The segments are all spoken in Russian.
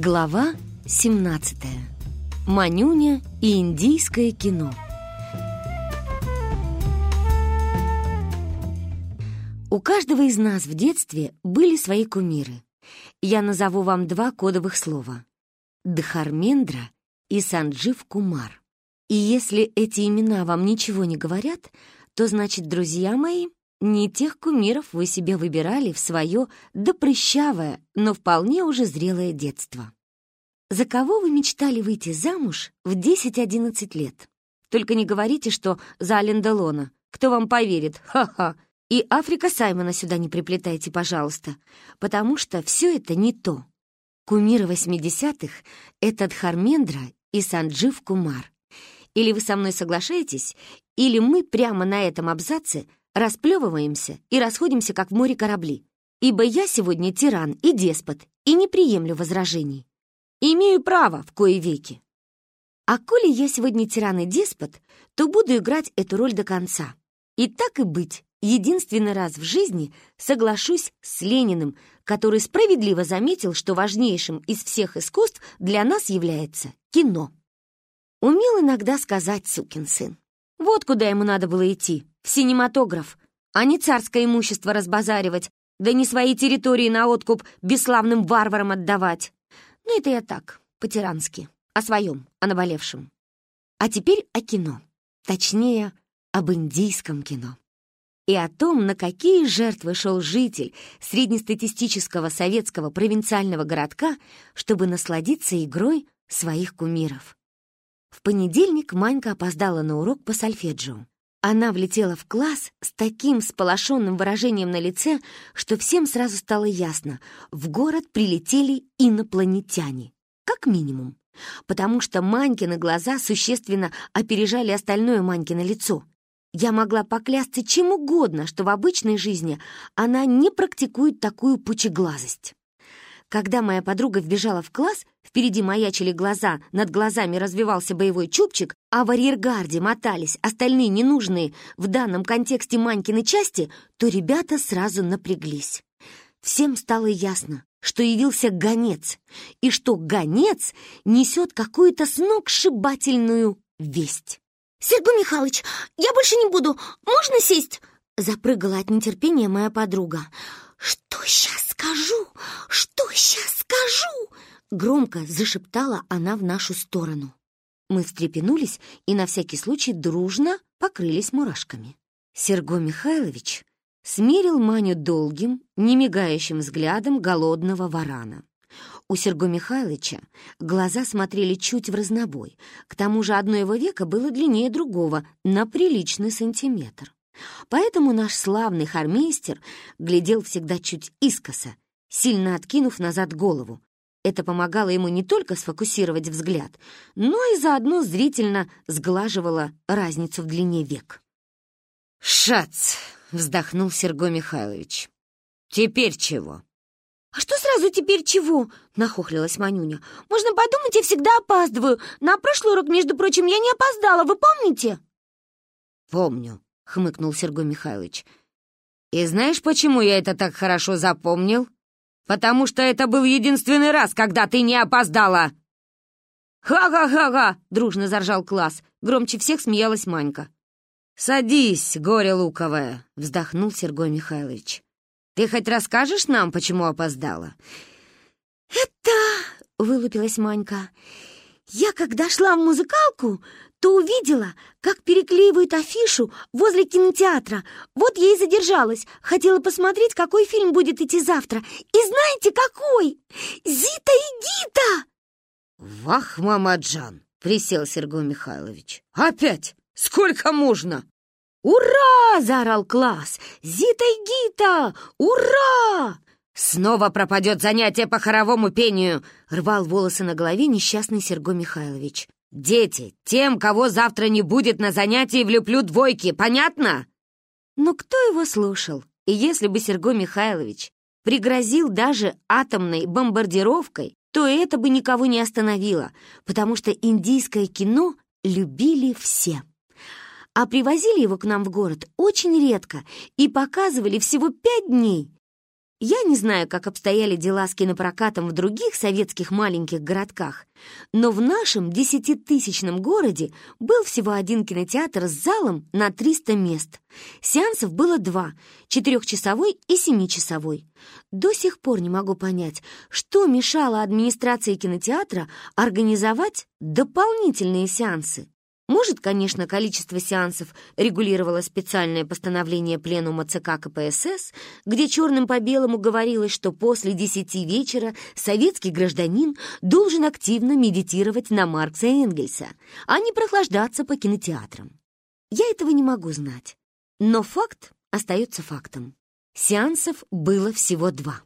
Глава 17. Манюня и индийское кино. У каждого из нас в детстве были свои кумиры. Я назову вам два кодовых слова. Дхармендра и Санджив Кумар. И если эти имена вам ничего не говорят, то значит, друзья мои, не тех кумиров вы себе выбирали в свое допрыщавое, но вполне уже зрелое детство. За кого вы мечтали выйти замуж в 10-11 лет? Только не говорите, что за Ален Делона. Кто вам поверит? Ха-ха. И Африка Саймона сюда не приплетайте, пожалуйста, потому что все это не то. Кумиры 80-х — это Дхармендра и Санджив Кумар. Или вы со мной соглашаетесь, или мы прямо на этом абзаце расплевываемся и расходимся, как в море корабли. Ибо я сегодня тиран и деспот, и не приемлю возражений. Имею право в кои веки. А коли я сегодня тиран и деспот, то буду играть эту роль до конца. И так и быть, единственный раз в жизни соглашусь с Лениным, который справедливо заметил, что важнейшим из всех искусств для нас является кино. Умел иногда сказать сукин сын. Вот куда ему надо было идти, синематограф, а не царское имущество разбазаривать, да не свои территории на откуп бесславным варварам отдавать. Ну, это я так, по-тирански, о своем, о наболевшем. А теперь о кино, точнее, об индийском кино. И о том, на какие жертвы шел житель среднестатистического советского провинциального городка, чтобы насладиться игрой своих кумиров. В понедельник Манька опоздала на урок по сольфеджио. Она влетела в класс с таким сполошенным выражением на лице, что всем сразу стало ясно — в город прилетели инопланетяне. Как минимум. Потому что Манькины глаза существенно опережали остальное Манькино лицо. Я могла поклясться чем угодно, что в обычной жизни она не практикует такую пучеглазость. Когда моя подруга вбежала в класс, впереди маячили глаза, над глазами развивался боевой чубчик, а в арьергарде мотались остальные ненужные в данном контексте Манькины части, то ребята сразу напряглись. Всем стало ясно, что явился гонец, и что гонец несет какую-то сногсшибательную весть. «Сергей Михайлович, я больше не буду. Можно сесть?» Запрыгала от нетерпения моя подруга. «Что сейчас скажу? Что сейчас скажу?» Громко зашептала она в нашу сторону. Мы встрепенулись и на всякий случай дружно покрылись мурашками. Серго Михайлович смерил Маню долгим, немигающим взглядом голодного варана. У Серго Михайловича глаза смотрели чуть в разнобой, к тому же одно его веко было длиннее другого на приличный сантиметр. Поэтому наш славный хармейстер глядел всегда чуть искоса, сильно откинув назад голову. Это помогало ему не только сфокусировать взгляд, но и заодно зрительно сглаживало разницу в длине век. «Шац!» — вздохнул Серго Михайлович. «Теперь чего?» «А что сразу теперь чего?» — нахохлилась Манюня. «Можно подумать, я всегда опаздываю. На прошлый урок, между прочим, я не опоздала, вы помните?» «Помню», — хмыкнул Сергей Михайлович. «И знаешь, почему я это так хорошо запомнил? Потому что это был единственный раз, когда ты не опоздала!» «Ха-ха-ха-ха!» — дружно заржал класс. Громче всех смеялась Манька. «Садись, горе луковое!» — вздохнул Сергей Михайлович. «Ты хоть расскажешь нам, почему опоздала?» «Это...» — вылупилась Манька. «Я, когда шла в музыкалку, то увидела, как переклеивают афишу возле кинотеатра. Вот я и задержалась. Хотела посмотреть, какой фильм будет идти завтра. И знаете, какой? Зита и Гита!» «Вах, мамаджан!» — присел Сергей Михайлович. «Опять? Сколько можно?» «Ура!» — заорал класс. «Зита и Гита! Ура!» «Снова пропадет занятие по хоровому пению!» — рвал волосы на голове несчастный Серго Михайлович. «Дети, тем, кого завтра не будет на занятии, влюблю двойки, понятно?» Но кто его слушал? И если бы Серго Михайлович пригрозил даже атомной бомбардировкой, то это бы никого не остановило, потому что индийское кино любили все. А привозили его к нам в город очень редко и показывали всего пять дней. Я не знаю, как обстояли дела с кинопрокатом в других советских маленьких городках, но в нашем десятитысячном городе был всего один кинотеатр с залом на 300 мест. Сеансов было два — четырехчасовой и семичасовой. До сих пор не могу понять, что мешало администрации кинотеатра организовать дополнительные сеансы. Может, конечно, количество сеансов регулировало специальное постановление Пленума ЦК КПСС, где черным по белому говорилось, что после десяти вечера советский гражданин должен активно медитировать на Маркса и Энгельса, а не прохлаждаться по кинотеатрам. Я этого не могу знать. Но факт остается фактом. Сеансов было всего два,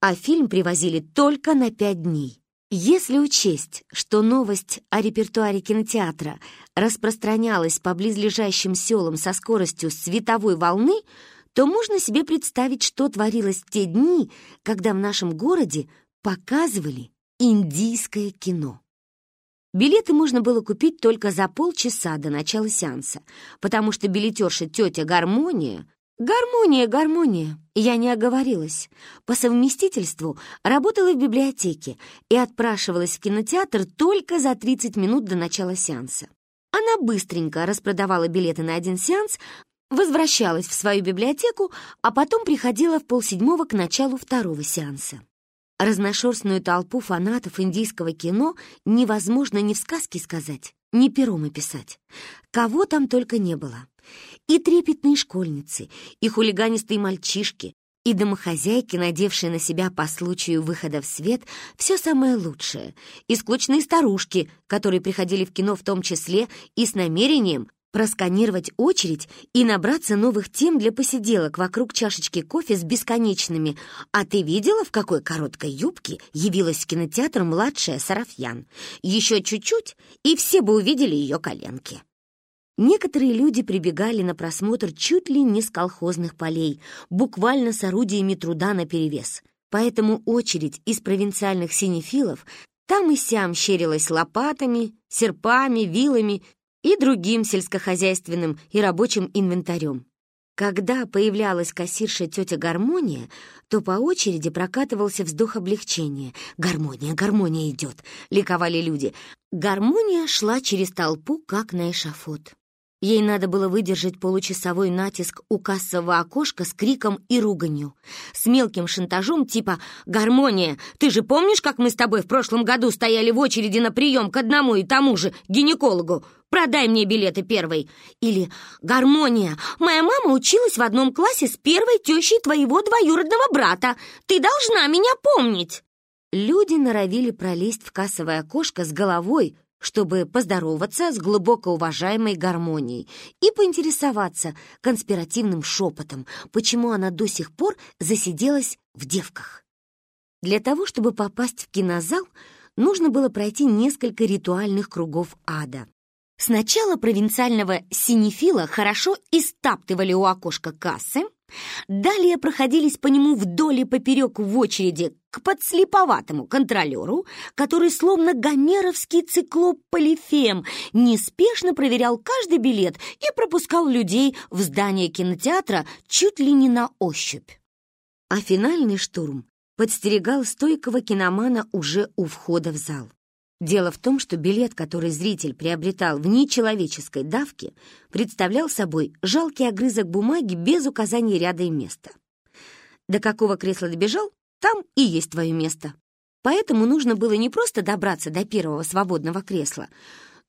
а фильм привозили только на пять дней. Если учесть, что новость о репертуаре кинотеатра распространялась по близлежащим селам со скоростью световой волны, то можно себе представить, что творилось в те дни, когда в нашем городе показывали индийское кино. Билеты можно было купить только за полчаса до начала сеанса, потому что билетерша тетя Гармония Гармония, гармония. Я не оговорилась. По совместительству работала в библиотеке и отпрашивалась в кинотеатр только за 30 минут до начала сеанса. Она быстренько распродавала билеты на один сеанс, возвращалась в свою библиотеку, а потом приходила в полседьмого к началу второго сеанса. Разношерстную толпу фанатов индийского кино невозможно ни в сказке сказать, ни пером описать. Кого там только не было. И трепетные школьницы, и хулиганистые мальчишки, и домохозяйки, надевшие на себя по случаю выхода в свет все самое лучшее, и склочные старушки, которые приходили в кино в том числе и с намерением просканировать очередь и набраться новых тем для посиделок вокруг чашечки кофе с бесконечными «А ты видела, в какой короткой юбке явилась в кинотеатр младшая Сарафьян? Еще чуть-чуть, и все бы увидели ее коленки». Некоторые люди прибегали на просмотр чуть ли не с колхозных полей, буквально с орудиями труда наперевес. Поэтому очередь из провинциальных синефилов там и сям щерилась лопатами, серпами, вилами и другим сельскохозяйственным и рабочим инвентарем. Когда появлялась кассирша тетя Гармония, то по очереди прокатывался вздох облегчения. «Гармония, гармония идет!» — ликовали люди. Гармония шла через толпу, как на эшафот. Ей надо было выдержать получасовой натиск у кассового окошка с криком и руганью, с мелким шантажом типа «Гармония, ты же помнишь, как мы с тобой в прошлом году стояли в очереди на прием к одному и тому же гинекологу? Продай мне билеты первой!» Или «Гармония, моя мама училась в одном классе с первой тещей твоего двоюродного брата. Ты должна меня помнить!» Люди норовили пролезть в кассовое окошко с головой, чтобы поздороваться с глубоко уважаемой гармонией и поинтересоваться конспиративным шепотом, почему она до сих пор засиделась в девках. Для того, чтобы попасть в кинозал, нужно было пройти несколько ритуальных кругов ада. Сначала провинциального синефила хорошо истаптывали у окошка кассы, Далее проходились по нему вдоль и поперек в очереди к подслеповатому контролеру, который, словно гомеровский циклоп Полифем, неспешно проверял каждый билет и пропускал людей в здание кинотеатра чуть ли не на ощупь. А финальный штурм подстерегал стойкого киномана уже у входа в зал. Дело в том, что билет, который зритель приобретал в нечеловеческой давке, представлял собой жалкий огрызок бумаги без указания ряда и места. До какого кресла добежал, там и есть твое место. Поэтому нужно было не просто добраться до первого свободного кресла,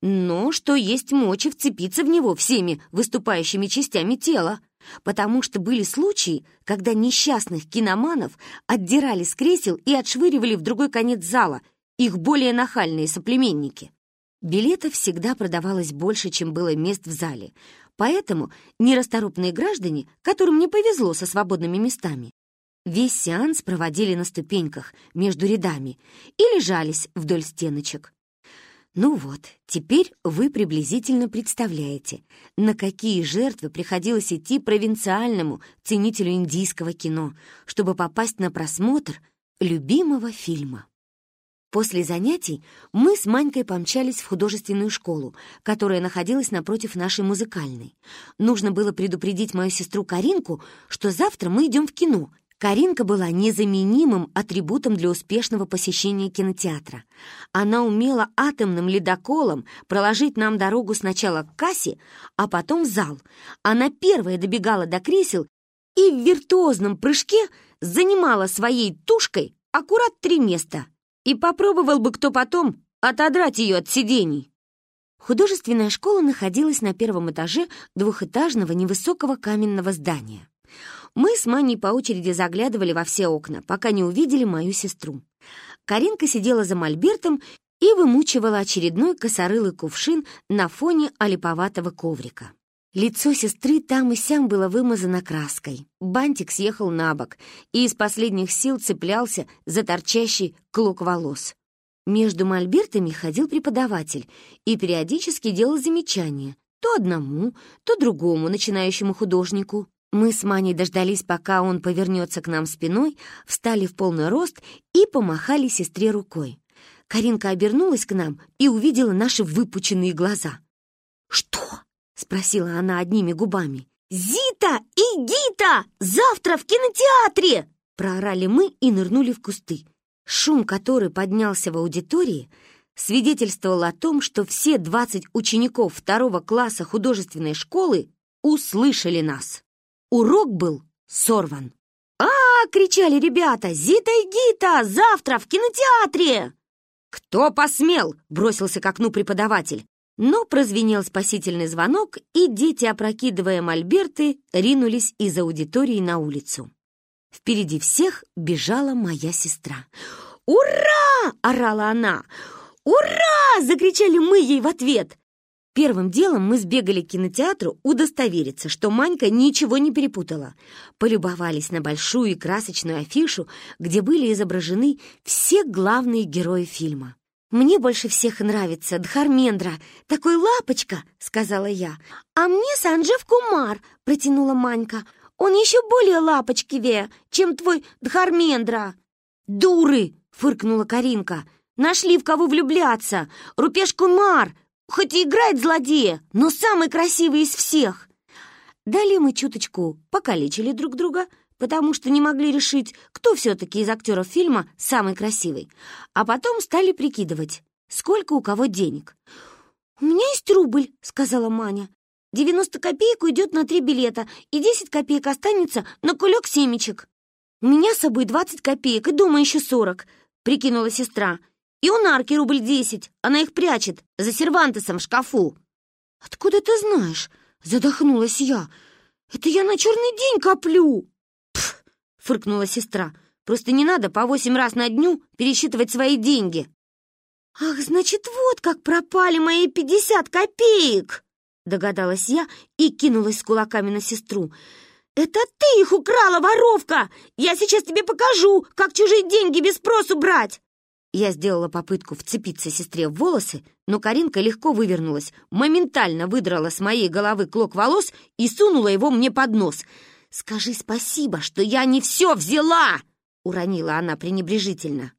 но, что есть мочи, вцепиться в него всеми выступающими частями тела, потому что были случаи, когда несчастных киноманов отдирали с кресел и отшвыривали в другой конец зала — их более нахальные соплеменники. Билетов всегда продавалось больше, чем было мест в зале, поэтому нерасторопные граждане, которым не повезло со свободными местами, весь сеанс проводили на ступеньках между рядами и лежались вдоль стеночек. Ну вот, теперь вы приблизительно представляете, на какие жертвы приходилось идти провинциальному ценителю индийского кино, чтобы попасть на просмотр любимого фильма. После занятий мы с Манькой помчались в художественную школу, которая находилась напротив нашей музыкальной. Нужно было предупредить мою сестру Каринку, что завтра мы идем в кино, Каринка была незаменимым атрибутом для успешного посещения кинотеатра. Она умела атомным ледоколом проложить нам дорогу сначала к кассе, а потом в зал. Она первая добегала до кресел и в виртуозном прыжке занимала своей тушкой аккурат три места. И попробовал бы кто потом отодрать ее от сидений. Художественная школа находилась на первом этаже двухэтажного невысокого каменного здания. Мы с Маней по очереди заглядывали во все окна, пока не увидели мою сестру. Каринка сидела за мольбертом и вымучивала очередной косорылый кувшин на фоне олиповатого коврика. Лицо сестры там и сям было вымазано краской. Бантик съехал на бок и из последних сил цеплялся за торчащий клок волос. Между мольбертами ходил преподаватель и периодически делал замечания то одному, то другому начинающему художнику. Мы с Маней дождались, пока он повернется к нам спиной, встали в полный рост и помахали сестре рукой. Каринка обернулась к нам и увидела наши выпученные глаза. «Что?» — спросила она одними губами. «Зита и Гита! Завтра в кинотеатре!» Проорали мы и нырнули в кусты. Шум, который поднялся в аудитории, свидетельствовал о том, что все 20 учеников второго класса художественной школы услышали нас. Урок был сорван. «А!» — кричали ребята. «Зита и Гита! Завтра в кинотеатре!» «Кто посмел?» — бросился к окну преподаватель. Но прозвенел спасительный звонок, и дети, опрокидывая мольберты, ринулись из аудитории на улицу. Впереди всех бежала моя сестра. «Ура!» — орала она. «Ура!» — закричали мы ей в ответ. Первым делом мы сбегали к кинотеатру удостовериться, что Манька ничего не перепутала. Полюбовались на большую и красочную афишу, где были изображены все главные герои фильма. «Мне больше всех нравится Дхармендра, такой лапочка», — сказала я. «А мне Санджев Кумар», — протянула Манька. Он еще более лапочкивее, чем твой Дхармендра!» «Дуры!» — фыркнула Каринка. «Нашли в кого влюбляться! Рупеш Кумар! Хоть и играет злодея, но самый красивый из всех!» Далее мы чуточку покалечили друг друга, потому что не могли решить, кто все-таки из актеров фильма самый красивый. А потом стали прикидывать, сколько у кого денег. «У меня есть рубль», — сказала Маня. 90 копеек уйдет на три билета, и 10 копеек останется на кулек семечек. У меня с собой 20 копеек, и дома еще 40, прикинула сестра. И у Нарки рубль 10, она их прячет за сервантесом в шкафу. Откуда ты знаешь? Задохнулась я. Это я на черный день коплю. Фыркнула сестра. Просто не надо по восемь раз на дню пересчитывать свои деньги. Ах, значит, вот как пропали мои 50 копеек! Догадалась я и кинулась с кулаками на сестру. «Это ты их украла, воровка! Я сейчас тебе покажу, как чужие деньги без спросу брать!» Я сделала попытку вцепиться сестре в волосы, но Каринка легко вывернулась, моментально выдрала с моей головы клок волос и сунула его мне под нос. «Скажи спасибо, что я не все взяла!» — уронила она пренебрежительно.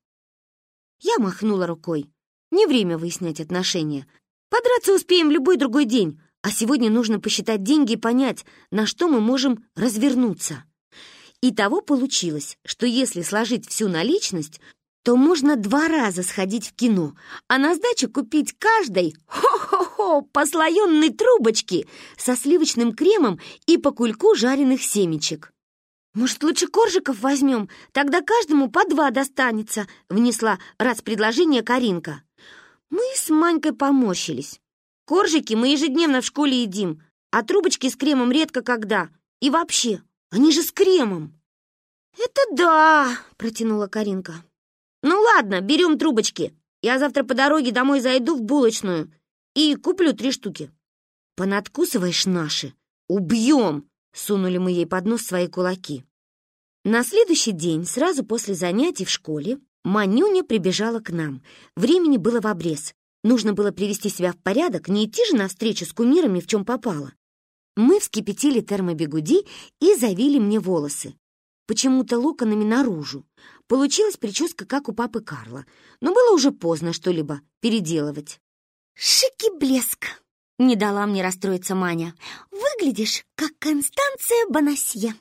Я махнула рукой. Не время выяснять отношения. Подраться успеем в любой другой день. А сегодня нужно посчитать деньги и понять, на что мы можем развернуться. И того получилось, что если сложить всю наличность, то можно два раза сходить в кино, а на сдачу купить каждой хо-хо-хо послоенной трубочки со сливочным кремом и по кульку жареных семечек. «Может, лучше коржиков возьмем? Тогда каждому по два достанется», — внесла раз предложение Каринка. Мы с Манькой поморщились. Коржики мы ежедневно в школе едим, а трубочки с кремом редко когда. И вообще, они же с кремом. «Это да!» — протянула Каринка. «Ну ладно, берем трубочки. Я завтра по дороге домой зайду в булочную и куплю три штуки». «Понадкусываешь наши? Убьем!» — сунули мы ей под нос свои кулаки. На следующий день, сразу после занятий в школе, Манюня прибежала к нам. Времени было в обрез. Нужно было привести себя в порядок, не идти же навстречу с кумирами, в чем попало. Мы вскипятили термобегуди и завили мне волосы. Почему-то локонами наружу. Получилась прическа, как у папы Карла. Но было уже поздно что-либо переделывать. «Шики блеск!» — не дала мне расстроиться Маня. «Выглядишь, как Констанция Бонасье».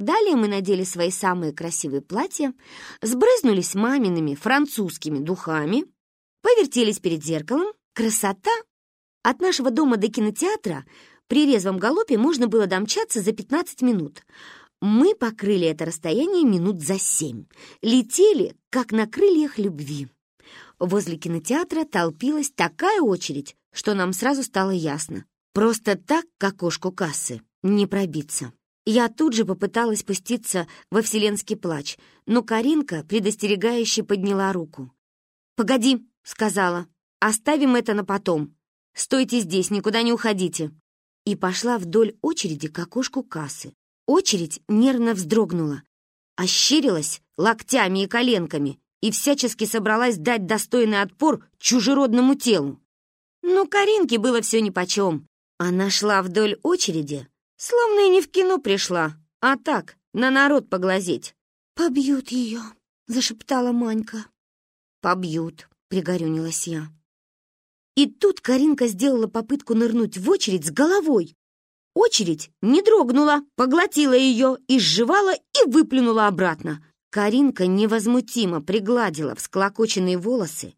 Далее мы надели свои самые красивые платья, сбрызнулись мамиными французскими духами, повертелись перед зеркалом. Красота! От нашего дома до кинотеатра при резвом галопе можно было домчаться за 15 минут. Мы покрыли это расстояние минут за семь. Летели, как на крыльях любви. Возле кинотеатра толпилась такая очередь, что нам сразу стало ясно. Просто так к окошку кассы не пробиться. Я тут же попыталась спуститься во вселенский плач, но Каринка предостерегающе подняла руку. «Погоди», — сказала, — «оставим это на потом. Стойте здесь, никуда не уходите и пошла вдоль очереди к окошку кассы. Очередь нервно вздрогнула, ощерилась локтями и коленками и всячески собралась дать достойный отпор чужеродному телу. Но Каринке было все нипочем. Она шла вдоль очереди, словно и не в кино пришла, а так, на народ поглазеть. «Побьют ее», — зашептала Манька. «Побьют», — пригорюнилась я. И тут Каринка сделала попытку нырнуть в очередь с головой. Очередь не дрогнула, поглотила ее, изживала и выплюнула обратно. Каринка невозмутимо пригладила всклокоченные волосы,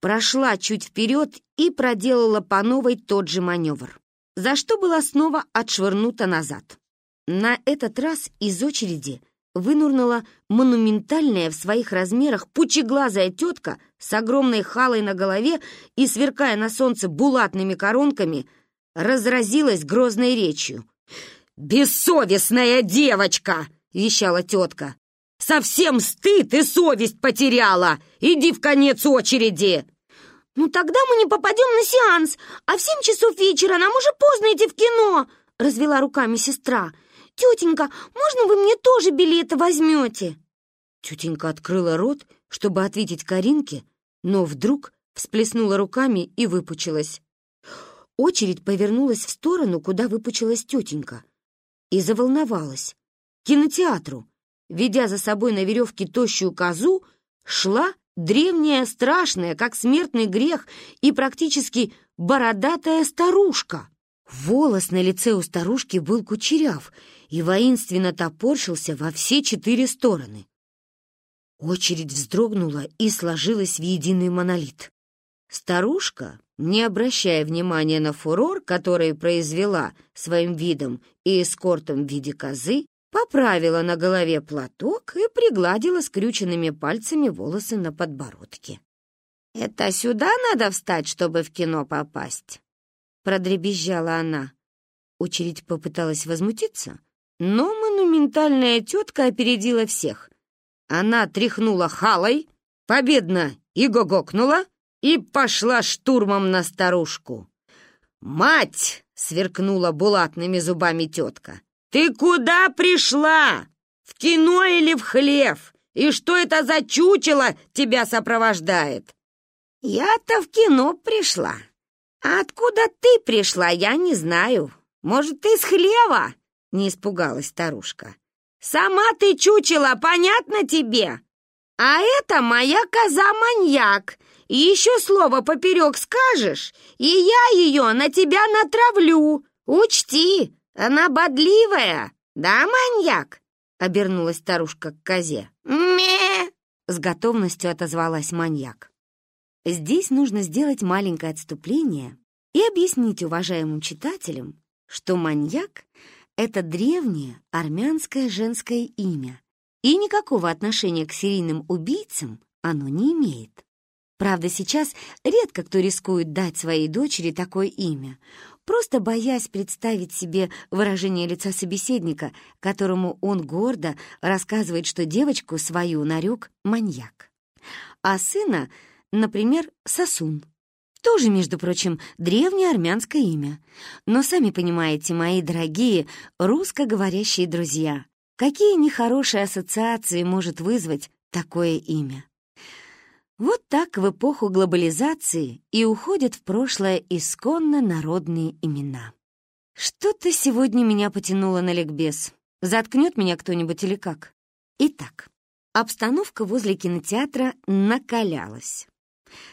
прошла чуть вперед и проделала по новой тот же маневр, за что была снова отшвырнута назад. На этот раз из очереди вынурнула монументальная в своих размерах пучеглазая тетка с огромной халой на голове и, сверкая на солнце булатными коронками, разразилась грозной речью. «Бессовестная девочка!» — вещала тетка. «Совсем стыд и совесть потеряла! Иди в конец очереди!» «Ну тогда мы не попадем на сеанс, а в семь часов вечера нам уже поздно идти в кино!» — развела руками сестра. «Тетенька, можно вы мне тоже билеты возьмете?» Тетенька открыла рот, чтобы ответить Каринке, но вдруг всплеснула руками и выпучилась. Очередь повернулась в сторону, куда выпучилась тетенька, и заволновалась. Кинотеатру, ведя за собой на веревке тощую козу, шла древняя, страшная, как смертный грех, и практически бородатая старушка. Волос на лице у старушки был кучеряв и воинственно топорщился во все четыре стороны. Очередь вздрогнула и сложилась в единый монолит. Старушка, не обращая внимания на фурор, который произвела своим видом и эскортом в виде козы, поправила на голове платок и пригладила скрюченными пальцами волосы на подбородке. «Это сюда надо встать, чтобы в кино попасть?» Продребезжала она. Очередь попыталась возмутиться, но монументальная тетка опередила всех. Она тряхнула халой, победно и гогокнула, и пошла штурмом на старушку. «Мать!» — сверкнула булатными зубами тетка. «Ты куда пришла? В кино или в хлев? И что это за чучело тебя сопровождает?» «Я-то в кино пришла. А откуда ты пришла, я не знаю. Может, с хлева?» — не испугалась старушка. «Сама ты чучела, понятно тебе? А это моя коза-маньяк. Еще слово поперек скажешь, и я ее на тебя натравлю. Учти, она бодливая, да, маньяк?» Обернулась старушка к козе. «Ме!» — с готовностью отозвалась маньяк. Здесь нужно сделать маленькое отступление и объяснить уважаемым читателям, что маньяк это древнее армянское женское имя, и никакого отношения к серийным убийцам оно не имеет. Правда, сейчас редко кто рискует дать своей дочери такое имя, просто боясь представить себе выражение лица собеседника, которому он гордо рассказывает, что девочку свою нарек маньяк. А сына, например, Сосун. Тоже, между прочим, древнее армянское имя. Но сами понимаете, мои дорогие русскоговорящие друзья, какие нехорошие ассоциации может вызвать такое имя. Вот так в эпоху глобализации и уходят в прошлое исконно народные имена. Что-то сегодня меня потянуло на ликбез. Заткнет меня кто-нибудь или как? Итак, обстановка возле кинотеатра накалялась.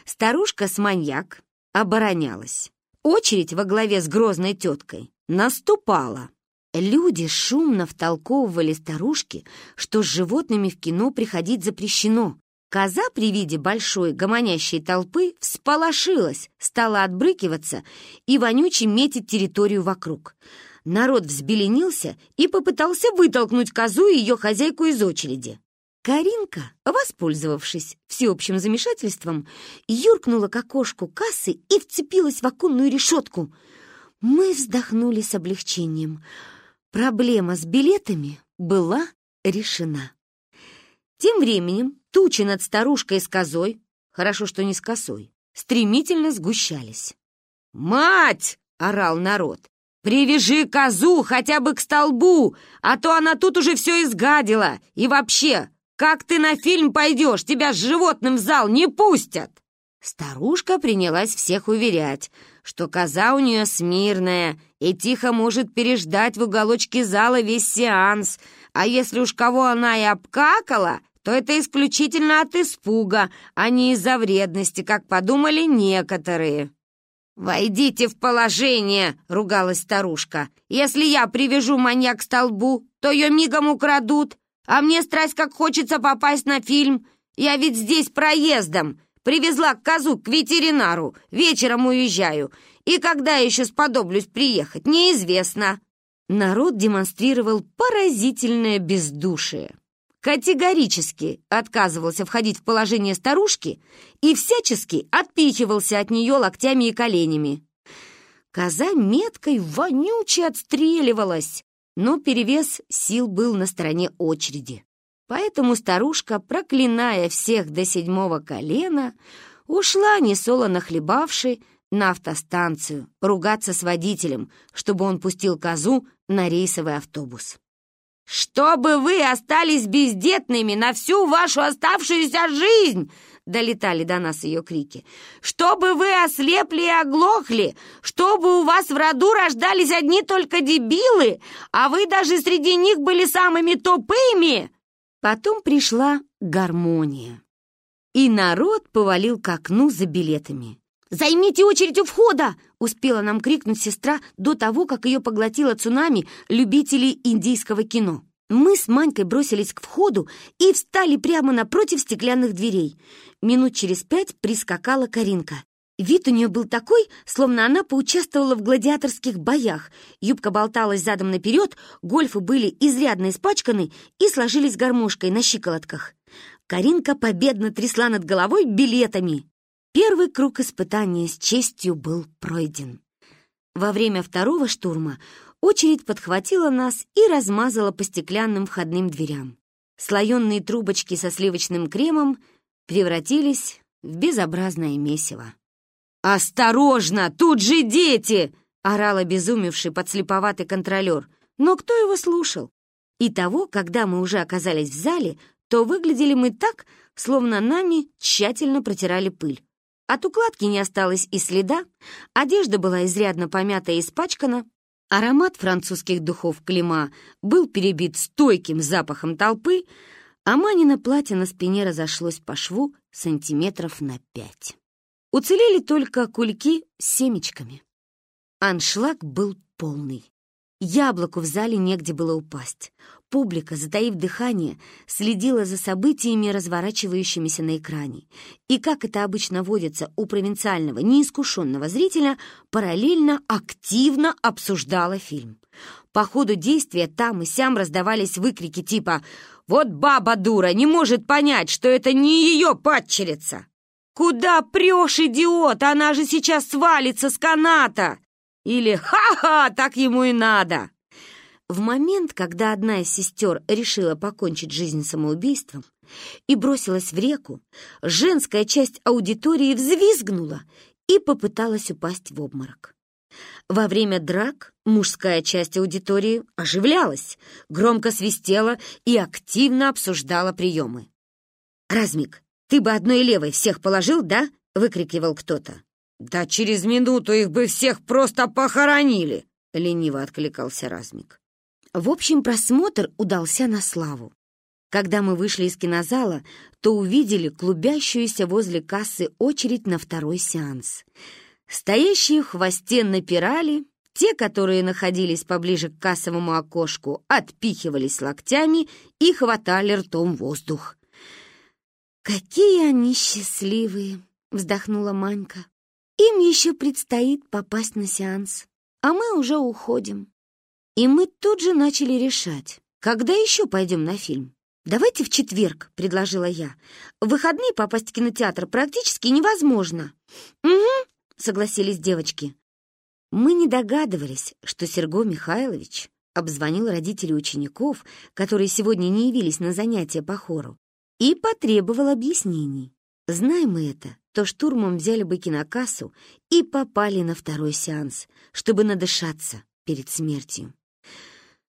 Старушка с маньяк оборонялась. Очередь во главе с грозной теткой наступала. Люди шумно втолковывали старушке, что с животными в кино приходить запрещено. Коза при виде большой гомонящей толпы всполошилась, стала отбрыкиваться и вонюче метить территорию вокруг. Народ взбеленился и попытался вытолкнуть козу и ее хозяйку из очереди. Каринка, воспользовавшись всеобщим замешательством, юркнула к окошку кассы и вцепилась в оконную решетку. Мы вздохнули с облегчением. Проблема с билетами была решена. Тем временем тучи над старушкой с козой, хорошо, что не с косой, стремительно сгущались. «Мать!» — орал народ. «Привяжи козу хотя бы к столбу, а то она тут уже все изгадила. И вообще, как ты на фильм пойдешь? Тебя с животным в зал не пустят!» Старушка принялась всех уверять, что коза у нее смирная и тихо может переждать в уголочке зала весь сеанс, а если уж кого она и обкакала, то это исключительно от испуга, а не из-за вредности, как подумали некоторые. «Войдите в положение!» — ругалась старушка. «Если я привяжу маньяк к столбу, то ее мигом украдут, а мне страсть как хочется попасть на фильм. Я ведь здесь проездом. Привезла козу к ветеринару. Вечером уезжаю. И когда еще сподоблюсь приехать, неизвестно». Народ демонстрировал поразительное бездушие. Категорически отказывался входить в положение старушки и всячески отпихивался от нее локтями и коленями. Коза меткой вонюче отстреливалась, но перевес сил был на стороне очереди. Поэтому старушка, проклиная всех до седьмого колена, ушла, несолоно хлебавши, на автостанцию ругаться с водителем, чтобы он пустил козу на рейсовый автобус. «Чтобы вы остались бездетными на всю вашу оставшуюся жизнь!» Долетали до нас ее крики. «Чтобы вы ослепли и оглохли! Чтобы у вас в роду рождались одни только дебилы, а вы даже среди них были самыми тупыми!» Потом пришла гармония. И народ повалил к окну за билетами. «Займите очередь у входа!» — успела нам крикнуть сестра до того, как ее поглотило цунами любителей индийского кино. Мы с Манькой бросились к входу и встали прямо напротив стеклянных дверей. Минут через пять прискакала Каринка. Вид у нее был такой, словно она поучаствовала в гладиаторских боях. Юбка болталась задом наперед, гольфы были изрядно испачканы и сложились гармошкой на щиколотках. Каринка победно трясла над головой билетами. Первый круг испытания с честью был пройден. Во время второго штурма Очередь подхватила нас и размазала по стеклянным входным дверям. Слоенные трубочки со сливочным кремом превратились в безобразное месиво. «Осторожно! Тут же дети!» — орал обезумевший подслеповатый контролер. Но кто его слушал? И того, когда мы уже оказались в зале, то выглядели мы так, словно нами тщательно протирали пыль. От укладки не осталось и следа, одежда была изрядно помята и испачкана, Аромат французских духов Клима был перебит стойким запахом толпы, а Манина платье на спине разошлось по шву сантиметров на пять. Уцелели только кульки с семечками. Аншлаг был полный. Яблоку в зале негде было упасть. Публика, затаив дыхание, следила за событиями, разворачивающимися на экране. И, как это обычно водится у провинциального, неискушенного зрителя, параллельно активно обсуждала фильм. По ходу действия там и сям раздавались выкрики типа «Вот баба дура, не может понять, что это не ее падчерица!» «Куда прешь, идиот? Она же сейчас свалится с каната!» Или «Ха-ха, так ему и надо!» В момент, когда одна из сестер решила покончить жизнь самоубийством и бросилась в реку, женская часть аудитории взвизгнула и попыталась упасть в обморок. Во время драк мужская часть аудитории оживлялась, громко свистела и активно обсуждала приемы. «Размик, ты бы одной левой всех положил, да?» — выкрикивал кто-то. «Да через минуту их бы всех просто похоронили!» — лениво откликался Размик. В общем, просмотр удался на славу. Когда мы вышли из кинозала, то увидели клубящуюся возле кассы очередь на второй сеанс. Стоящие в хвосте напирали Те, которые находились поближе к кассовому окошку, отпихивались локтями и хватали ртом воздух. «Какие они счастливые!» — вздохнула Манька. «Им еще предстоит попасть на сеанс, а мы уже уходим». И мы тут же начали решать, когда еще пойдем на фильм. «Давайте в четверг», — предложила я. «В выходные попасть в кинотеатр практически невозможно». «Угу», — согласились девочки. Мы не догадывались, что Серго Михайлович обзвонил родителей учеников, которые сегодня не явились на занятия по хору, и потребовал объяснений. Знаем мы это, то штурмом взяли бы кинокассу и попали на второй сеанс, чтобы надышаться перед смертью.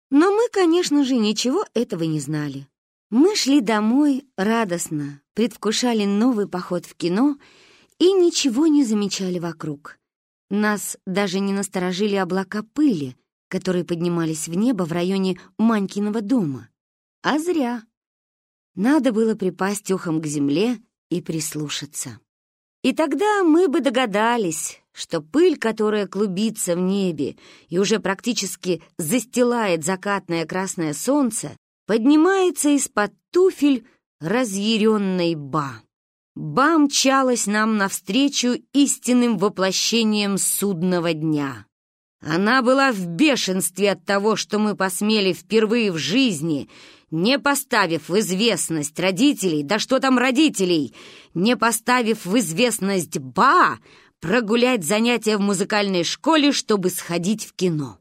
Но мы, конечно же, ничего этого не знали. Мы шли домой радостно, предвкушали новый поход в кино и ничего не замечали вокруг. Нас даже не насторожили облака пыли, которые поднимались в небо в районе Манькиного дома. А зря. Надо было припасть ухом к земле и прислушаться. И тогда мы бы догадались, что пыль, которая клубится в небе и уже практически застилает закатное красное солнце, поднимается из-под туфель разъяренной Ба. Ба мчалась нам навстречу истинным воплощением судного дня. Она была в бешенстве от того, что мы посмели впервые в жизни, не поставив в известность родителей, да что там родителей, не поставив в известность Ба, прогулять занятия в музыкальной школе, чтобы сходить в кино.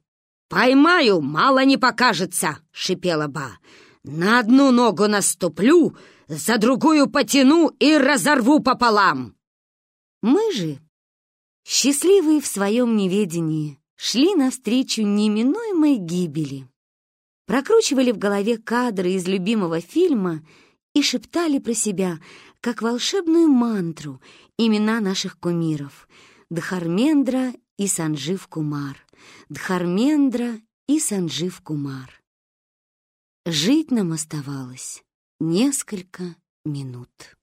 «Поймаю, мало не покажется!» — шипела Ба. «На одну ногу наступлю, за другую потяну и разорву пополам!» Мы же, счастливые в своем неведении, шли навстречу неминуемой гибели. Прокручивали в голове кадры из любимого фильма и шептали про себя, как волшебную мантру, имена наших кумиров — Дхармендра и Санжив Кумар, Дхармендра и Санжив Кумар. Жить нам оставалось несколько минут.